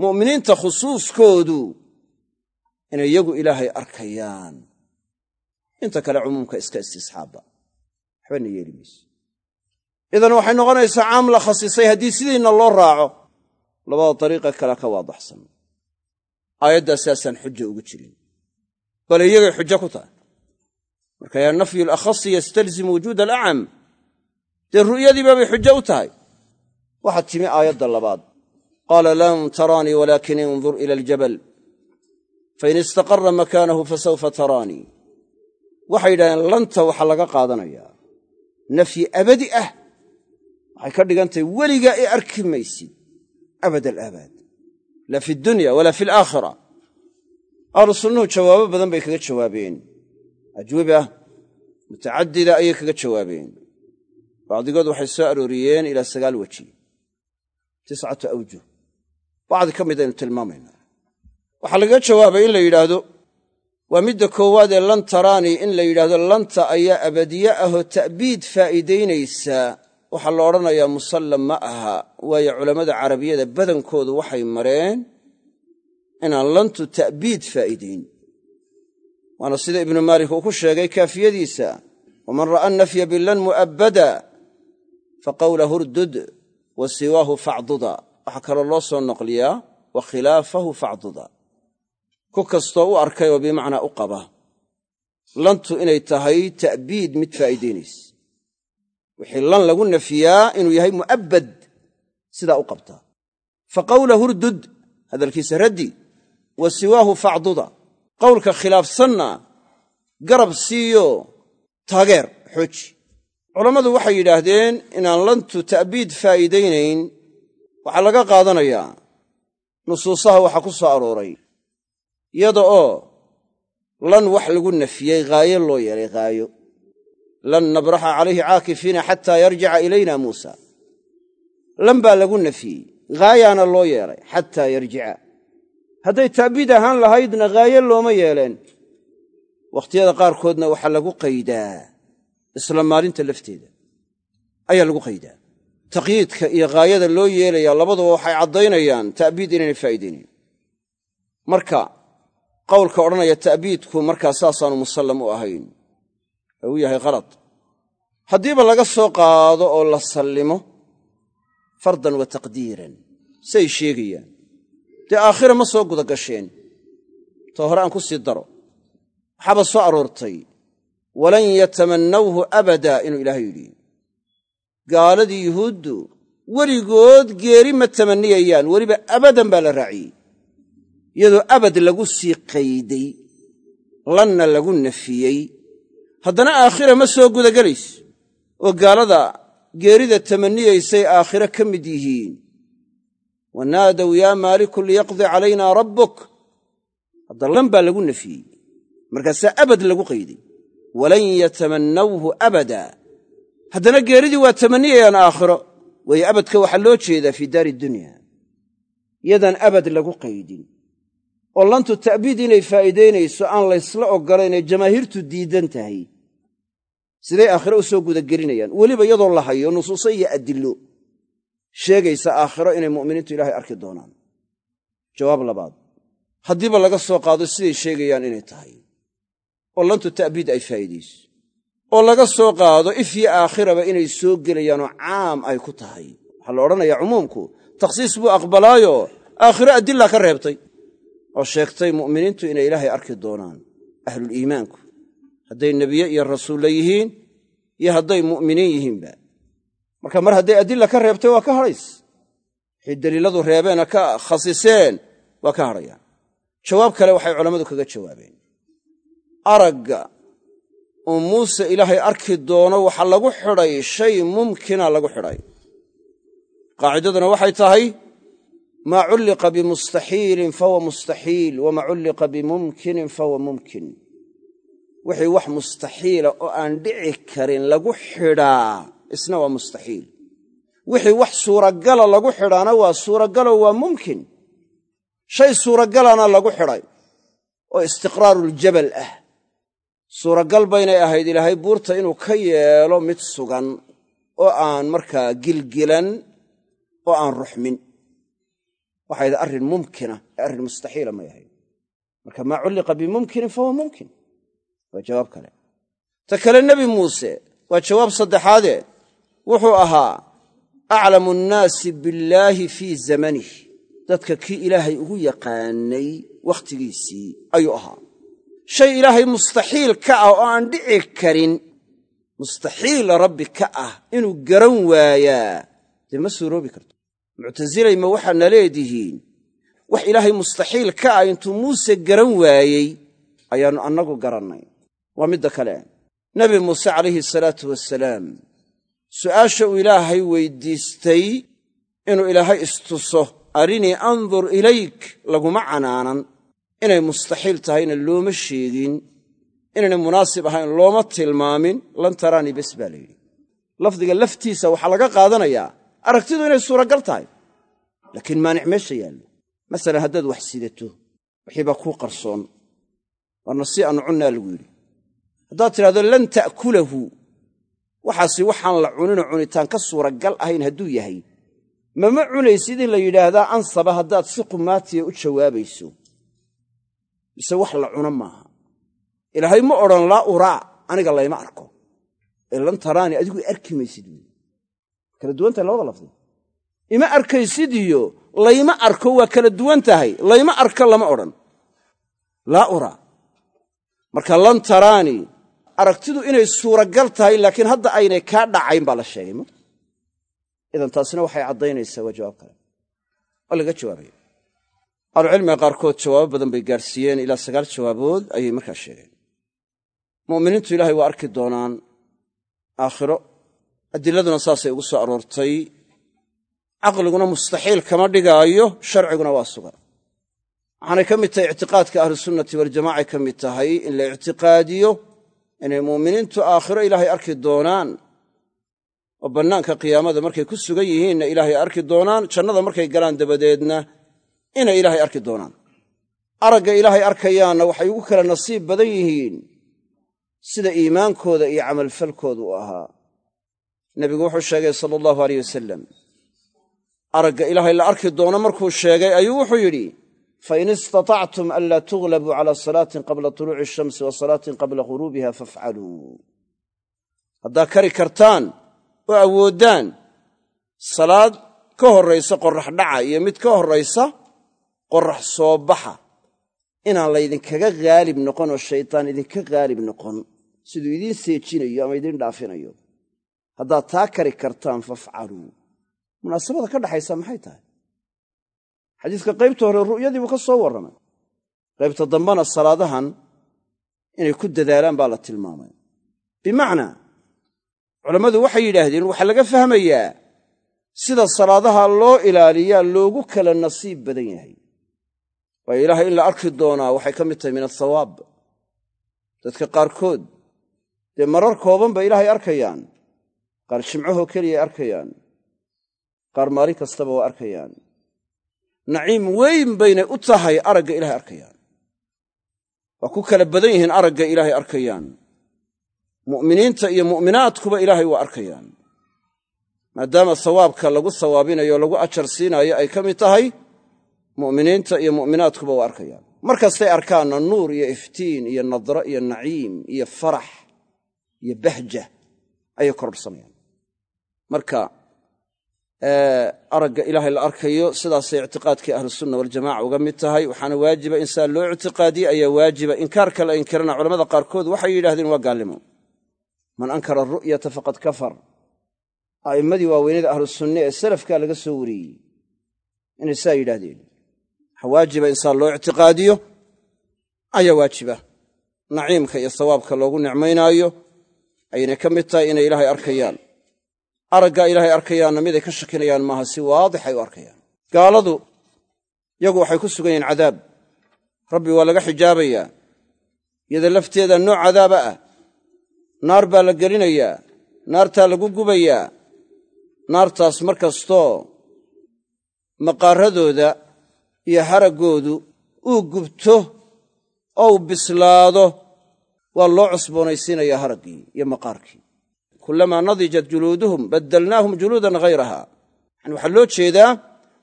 mu'miniinta khusuuskoodu inay iyagu ilaahay arkayaan inta kale cumuumka iska istisxaabba waxbana yeeli mayso idan waxay noqonaysaa caam la khasisay haddii sidiinna loo raaco. Labada dariiqa kale ka waadaxsan. Aayaddaa sidaasaan xuja ugu jirin. Bale iyagay xujo ku tahay. Marka yaa nafyu alakhasi yastalzimu wujuud alacam. Dee ru'yadiiba bay xujo u tahay. Waxaa timi aayadda labaad. Qaala lam taraanii walaakin indur ila aljabal. Fain istaqara makaanahu fasawfa taraanii waxay yidhahdeen lanta waxaa laga qaadanayaa. Nafyi abadi ah waxay ka dhigantahay weligaa i arki maysid abad alaabaad laa fi dunya walaa fi alaakhira. Ahlu sunnuhu jawaabo badan bay kaga jawaabeen. Ajwiba mutacadida ayay kaga jawaabeen. Bacdigood waxay soo arooriyeen ilaa sagaal weji. Tiscatu awjuh. Bacdi ka mid aynu tilmaamaynaa waxaa lagaga jawaabay in la yidhaahdo waa midda koowaad ee lan taraanii in la yidhaahdo lanta ayaa abadiye ahoo ta'biid faa'iidaynaysaa waxaa la odhanayaa musallam ma aha waayo culammada carabiyada badankoodu waxay mareen inaan lantu ta'biid faa'iidayn. Waana sida ibnu maalik uu ku sheegay kaafiyadiisa waman ra'a nafya bilan mu'abbada fa qawla hurdud wa siwaahu facduda waxaa kaloo loo soo noqliyaa wa khilaafahu facduda ku kastoo u arkay oo bimacnaa u qaba. Lantu inay tahay ta'biid mid faa'iidaynaysa wixii lan lagu nafiyaa inuu yahay mu'abbad sidaa u qabtaa fa qawla hurdud hadalkiisa raddi wa siwaahu facduda qowlka khilaafsanna garab siiyo taageer xooji. Culammadu waxay yidhaahdeen inaan lantu ta'biid faa'iidaynayn waxaa laga qaadanayaa. Nusuusaha waxaa ku soo arooray iyada oo lan wax lagu nafiyey haayo loo yeelay haayo lan nabraxa calayhi caakifiina xataa yarjica ilayna muusa. Lan baa lagu nafiyey haayaana loo yeelay xataa yarjica hadday ta'biid ahaan lahaydna haayo looma yeeleen. Wakhtiyada qaarkoodna waxaa lagu qaydaa isla maalinta lafteeda ayaa lagu qaydaa. Taqyiidka iyo haayada loo yeelayaa labaduba waxay caddaynayaan ta'biid inaynay faa'iidaynayn marka qowlka odhanaya ta'biidku markaa saasaanu musallam u ahayn. Ee uu yahay khalad haddiiba laga soo qaado oo la sallimo fardan wa taqdiiran say sheegayaan. Dee aakhira ma soo guda gasheen ta hore aan ku sii daro. Waxaaba soo aroortay walan yatamannawhu abada inuu ilaahay yidhi. Gaaladii yuhuuddu weligood geeri ma tamanniyayaan weliba abadan baa la raaciyey iyadoo abad lagu sii qayday lanna lagu nafiyey. Haddana aakhira ma soo gudagelayso oo gaalada geerida tamanniyaysay aakhire ka mid yihiin. Wa naadow yaa maaliku liyaqdi calaynaa rabbuk. Hadda lan baa lagu nafiyey markaasaa abad lagu qayday. Walan yatamannawhu abada. Haddana geeridii waa tamanniyayaan aakhiro waayo abadka waxaa loo jeedaa fii daari dunya. Yadaan abad lagu qaydin oo lantu ta'biid inay faa'iidaynayso aan laysla oggolayn ee jamaahiirtu diidan tahay. Siday aakhiro u soo gudagelinayaan. Weliba iyadoo la hayo nusuuso iyo adillo. Sheegaysa aakhiro inay mu'miniintu ilaahay arki doonaan. Jawaab labaad. Haddiiba laga soo qaado siday sheegayaan inay tahay. Oo lantu ta'biid ay faa'iidayso oo laga soo qaado ifyo aakhiraba inay soo gelayaanoo caam ay ku tahay. Waxaa la odhanayaa cumuumku takhsiis buu aqbalaayo aakhiro adilla ka reebtay oo sheegtay mu'miniintu inay ilaahay arki doonaan ahluliimaanku hadday nebiye iyo rasuulla yihiin iyo hadday mu'miniin yihiinba. Marka mar hadday adilla ka reebtay waa ka hadhays. Waxay daliiladu reebeena ka khasiseen waa ka hadhayaan. Jawaab kale waxay culammadu kaga jawaabeen. Aragga uu muuse ilaahay arki doono waxaa lagu xidhay shay mumkina lagu xidhay. Qaacidaduna waxay tahay maa culliqa bimustaxiilin fahuwa mustaxiil wamaa culliqa bimumkinin fahuwa mumkin. Wixii wax mustaxiila oo aan dhici karin lagu xidhaa isna waa mustaxiil wixii wax suuragala lagu xidhaana waa suuragalo waa mumkin. Shay suuragalana lagu xidhay oo istiqraaruljabal ah. Suuragal baynay ahayd ilaahay buurta inuu ka yeelo mid sugan oo aan markaa gilgilan oo aan ruxmin waxay arrin mumkina. Ee arrin mustaxiila may ahayd marka maa culliqa bimumkinin fahuwa mumkin. Waa jawaab kale. Ta kale nebi muuse waa jawaab saddexaade. Wuxuu ahaa aclamu annaasi billaahi fii zamanih dadka kii ilaahay ugu yaqaanay wakhtigiisii ayuu ahaa. Shay ilaahay mustaxiil ka ah oo aan dhici karin mustaxiil rabbi ka ah inuu garan waayaa dee ma suuroobi karto muctasilay ma waxaadna leedihiin? Wax ilaahay mustaxiil ka ah intuu muuse garan waayey ayaannu annagu garannay waa midda kale. Nebi muuse calayhi salaatu wasalaam su'aasha uu ilaahay weyddiistay inuu ilaahay istuso arinii andur ilayk laguma canaanan. Inay mustaxiil tahayna looma sheegin. Inaynay munaasib ahayn looma tilmaamin. Lan taraanii bes baa la yidhi. Lafdiga laftiisa waxaa laga qaadanayaa aragtidu inay suuragal tahay. Laakiin maanic meesha yaallo. Masalan haddaad wax sidato wixii baa kuu qarsoon. Waana si aanu cunnaa lagu yidhi. Haddaad tidhahdo lan ta'kulahu. Waxaasi waxaan la cuninoo cunitaan ka suuragal ahayn hadduu yahay. Mama cunaysid in la yidhaahdaa ansaba haddaad si qumaatiya u jawaabayso. Mise wax la cuno maaha. Ilaahay ma odhan laa uraa aniga layma arko. Ee lan taraani adigu arki maysid buui kala duwan tahay labada lafdi. Ima arkaysid iyo layma arko waa kala duwan tahay layma arko lama odhan. Laa uraa marka lan taraani aragtidu inay suuragal tahay laakiin hadda aynay kaa dhacayn baa la sheegay ma? Idan taasina waxay caddaynaysaa waa jawaab kale. Oo laga jawaabaya ahlucilmiga qaarkood jawaabo badan bay gaadhsiiyeen ilaa sagaal jawaabood ayay markaa sheegeen. Mu'miniintu ilaahay waa arki doonaan aakhiro adiladuna saasay ugu soo aroortay. Caqliguna mustaxiil kama dhigaayo sharciguna waa sugan. Waxaanay ka mid tahay ictiqaadka ahlusunnati waljamacay ka mid tahay in la ictiqaadiyo inay mu'miniintu aakhiro ilaahay arki doonaan oo bannaanka qiyaamada markay ku sugan yihiinna ilaahay arki doonaan jannada markay galaan dabadeedna inay ilaahay arki doonaan. Aragga ilaahay arkayaanna waxay ugu kala nasiib badan yihiin sida iimaankooda iyo camalfalkooda u ahaa nebigu wuxuu sheegay sala allahu aleyh wasalam aragga ilaahay la arki doono markuu sheegay ayuu wuxuu yidhi fain istatactum an laa tughlabuu cala salaatin qabla tuluuci ashamsi wa salaatin qabla ghuruubiha fafcaluu haddaa kari kartaan oo awooddaan salaad ka horraysa qorrax dhaca iyo mid ka horraysa qorrax soo baxa inaan laydinkaga haalib noqon oo shaydaan idinka haalib noqon siduu idiin seejinayo ama idiin dhaafinayo haddaad taa kari kartaan fafcaluu munaasabada ka dhaxaysa maxay tahay? Xadiiska qaybta hore ru'yadii buu ka soo warramay. Qaybta dambena salaadahan inay ku dadaalaan baa la tilmaamay. Bimacnaa culammadu waxay yidhaahdeen waxaa laga fahmayaa sida salaadaha loo ilaaliyaa loogu kala nasiib badan yahay. Waayo ilaahay in la arki doonaa waxay ka mid tahay min athawaab dadka qaarkood dee marar kooban bay ilaahay arkayaan qaar jimcahoo keliyay arkayaan. Qaar maalin kastaba waa arkayaan. Naciim weyn baynay u tahay aragga ilahay arkayaan. Waa ku kala badan yihiin aragga ilaahay arkayaan. Mu'miniinta iyo mu'minaadkuba ilaahay waa arkayaan. Maadaama sawaabka lagu sawaabinayo lagu ajar siinaayo ay ka mid tahay mu'miniinta iyo mu'minaadkuba waa arkayaan. Mar kastay arkaanna nuur iyo iftiin iyo nadro iyo naciim iyo farax iyo bahja ayay kororhsanayaan marka aragga ilaahay la arkayo sidaasay ictiqaadkii ahlusunna waljamaca uga mid tahay. Waxaana waajiba in saa loo ictiqaadiye ayaa waajiba inkaarka la inkirana. Culamada qaarkood waxay yidhahdeen waa gaalnimo. Man ankara aru'yata faqad kafar. A'immadii waaweynada ahlusunne ee salafkaa laga soo wariyey inay saa yidhaahdeen. Waxaa waajiba in loo ictiqaadiyo ayaa waajiba. Naciimka iyo sawaabka loogu nicmaynaayo aynay ka mid tahay inay ilaahay arkayaan araggaa ilaahay arkayaanna miday ka shakinayaan maaha si waadix ay u arkayaan. Gaaladu yagu waxay ku sugan yihiin cadaab. Rabbi waa laga xijaabayaa iyada lafteeda nooc cadaaba ah. Naar baa la gelinayaa. Naartaa lagu gubayaa. Naartaas mar kastoo maqaaradooda iyo haraggoodu uu gubto ou bislaado waa loo cusboonaysiinayaa haraggii iyo maqaarkii kullamaa nadijat juluuduhum baddalnaahum juluudan hayraha yani waxaa loo jeedaa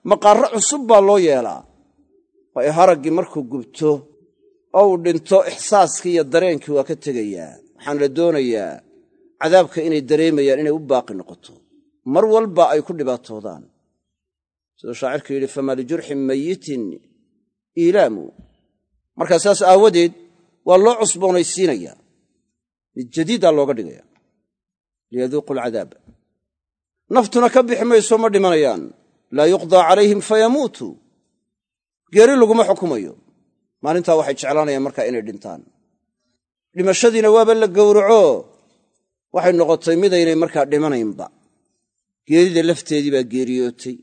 maqaarro cusub baa loo yeelaa. Waayo haraggii markuu gubto oo uu dhinto ixsaaskii iyo dareenkii waa ka tegayaa. Waxaan la doonayaa cadaabka inay dareemayaan inay u baaqi noqoto. Mar walba ay ku dhibaatoodaan. Siduu shaacirku yidhi famaa lijurxin mayitin iilaamu. Markaa saas aawadeed waa loo cusboonaysiinayaa. Mid jadiidaa looga dhigaya liyaduuqu alcadaab naftuna ka bixi mayso ma dhimanayaan laa yuqdaa calayhim fayamuutuu geeri laguma xukumayo maalintaa waxay jeclaanayaan markaa inay dhintaan dhimashadiina waaba la gowraco waxay noqotay midaynay markaa dhimanaynba geerida lafteedii baa geeriyootay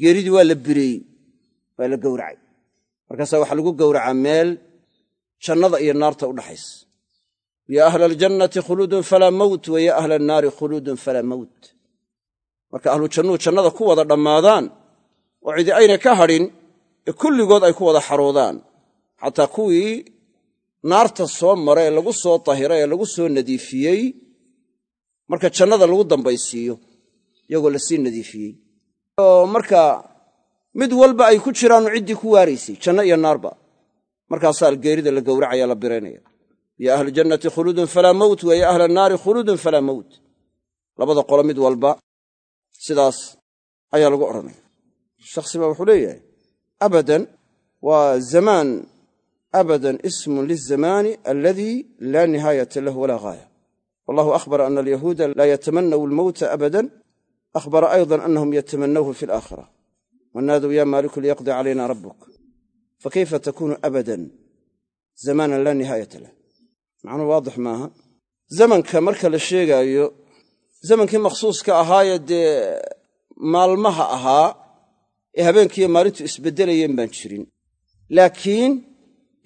geeridii waa la bireeyey waa la gowracay markaasaa waxaa lagu gowracaa meel jannada iyo naarta u dhaxaysa ya ahla aljannati khuluudun falaa mowt wa ya ahla annaari khuluudun falaa mowt marka ahlu jannuhu jannada ku wada dhammaadaan oo cidi aynay ka hadhin ee kulligood ay ku wada xaroodaan xataa kuwii naarta soo mara ee lagu soo tahira ee lagu soo nadiifiyey marka jannada lagu dambaysiiyo iyagoo la sii nadiifiyey oo marka mid walba ay ku jiraannu ciddii ku waaraysay janno iyo naarba markaasaa geerida la gowracaya la biraynaya ya ahla jannati khuluudun falaa mowt ya ahla annaari khuluudun falaa mowt labada qolo mid walba sidaas ayaa lagu odhanaya shakhsi baa wuxuu leeyahay abadan waa zamaan abadan ismun lilzamaani aladii laa nihaayata lahu walaa gaaya wallahu akhbara ana alyahuuda laa yatamanawu almowta abadan akhbara ayضa anahum yatamanawhu fi alaakhira wanaaduu ya maaliku liyaqdi calayna rabuk fakayfa takunu abadan zamanan laa nihaayata lah macnuu waadix maaha. Zamanka marka la sheegaayo zamankii makhsuuska ahaayee dee maalmaha ahaa ee habeenkiiyo maalintu isbeddelayeen baan jirin. Laakiin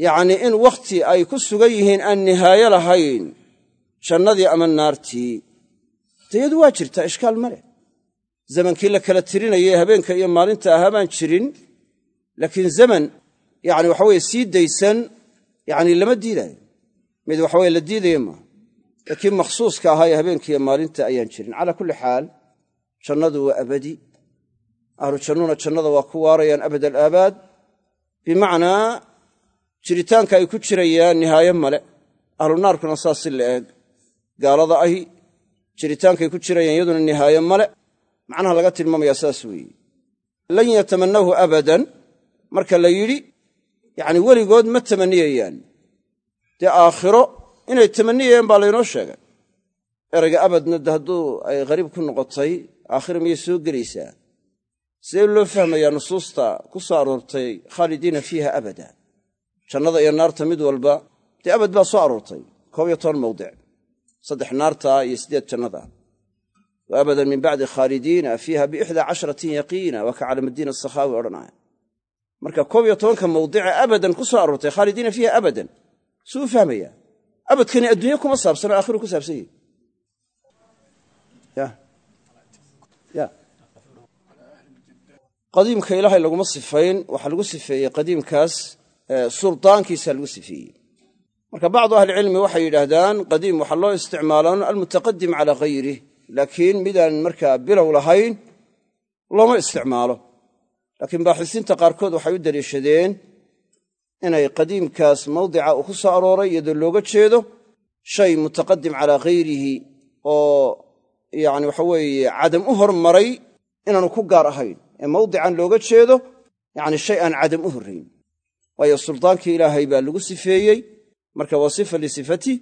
yacnii in wakhti ay ku sugan yihiin aan nihaayo lahayn jannadii ama naartii dayadu waa jirtaa ishkaal ma leh zamankii la kala tirinayay habeenka iyo maalinta ahaa baan jirin laakiin zaman yani waxaweye sii daysan yani lama diidaayo mid waxaweye la diidaya maaha laakiin makhsuuska ahaa ee habeenkiiyo maalinta ayaan jirin. Calaa kulli xaal jannadu waa abadi. Ahlu jannuna jannada waa ku waarayaan abad alaabaad bimacnaa jiritaanka ay ku jirayaan nihaayo male. Ahlu naarkuna saas si la eeg. Gaalada ahi jiritaankay ku jirayaan iyaduna nihaayo male. Macnaha laga tilmaamayaa saas weeye. Lan yatamanahu abadan marka la yidhi yacni weligood ma tamaniyayaan dee aakhiro inay tamaniyayaan baa laynoo sheegay. Erayga abadna de hadduu ay qariib ku noqotay aakhira miyay soo gelaysaa? Sidee loo fahmayaa nusuusta ku soo aroortay khaalidiina fiiha abada? Jannada iyo naarta mid walba dee abad baa soo aroortay koob iyo toban mawdic saddex naarta iyo siddeed jannada. Wa abadan min bacdi khaalidiina fiiha biixdaa casharatin yaqiina waa ka calaamadiin asakhaawi odhanaya marka koob iyo tobanka mawdice abadan ku soo aroortay khaalidiina fiiha abadan suu u fahmayaa abadkani adduunye kuma saabsano aakhiru ku saabsan yahi qadiimka ilaahay laguma sifayn waxaa lagu sifeeyey qadiimkaas suldaankiisa lagu sifeeyey. Marka bacdu ahlicilmi waxay yidhaahdaan qadiim waxaa loo isticmaalaa almutaqadim calaa hayrih laakiin midaan markaa bilow lahayn looma isticmaalo. Laakiin baaxisiinta qaarkood waxay u daliishadeen inay qadiimkaas mawdica uu ku soo arooray iyadoo looga jeedo shay mutaqadim calaa hayrihi oo yani waxa weeye cadam u hormaray inaanu ku gaar ahayn. Ee mawdican looga jeedo yani shay aan cadam u horrayn waayo suldaankii ilaahay baa lagu sifeeyey. Marka waa sifa lisifati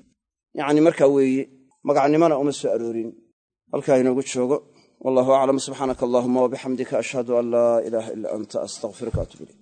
yani markaa weeye magacnimona uma soo aroorin. Halkaa inoogu joogo. Wallahu aclam subxaanaka allahuma wabixamdika ashhadu an laa ilaaha ila anta astaqfiruka atub ilayk